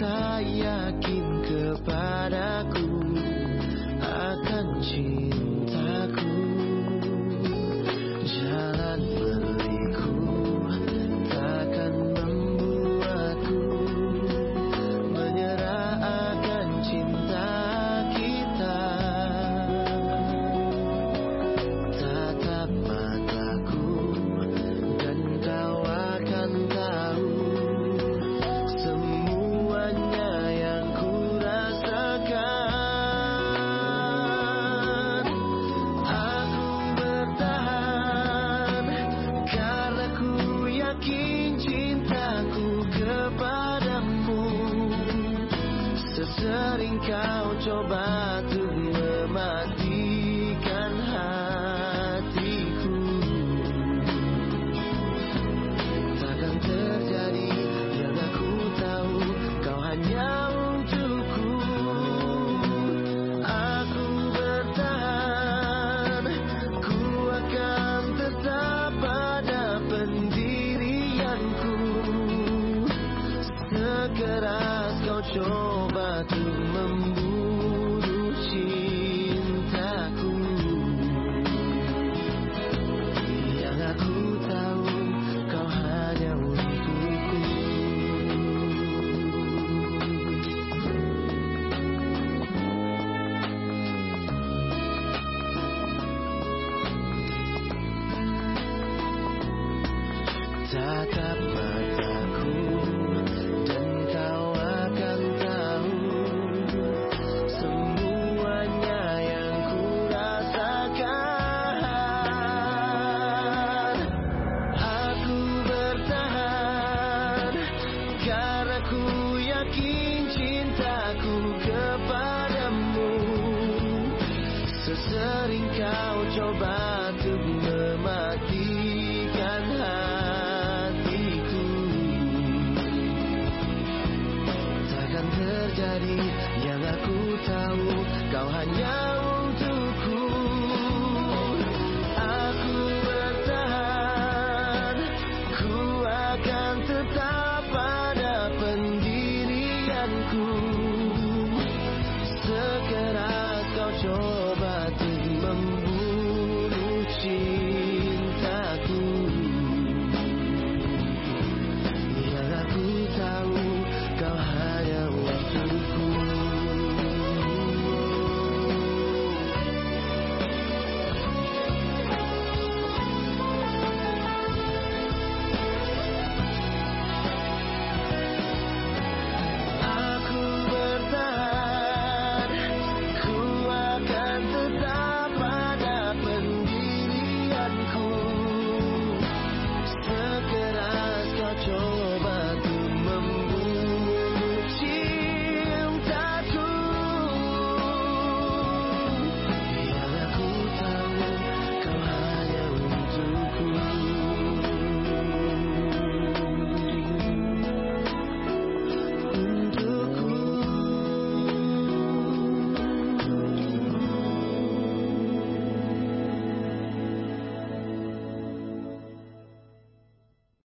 tak yakin kepada sering kau coba untuk mematikan hatiku. Takkan terjadi yang aku tahu kau hanya untukku. Aku bertahan, ku akan tetap pada pendirianku. Sekeras kau coba yakin cintaku kepadamu. Sesering kau coba untuk mematikan hatiku. Takkan terjadi yang aku tahu. Kau hanya untuk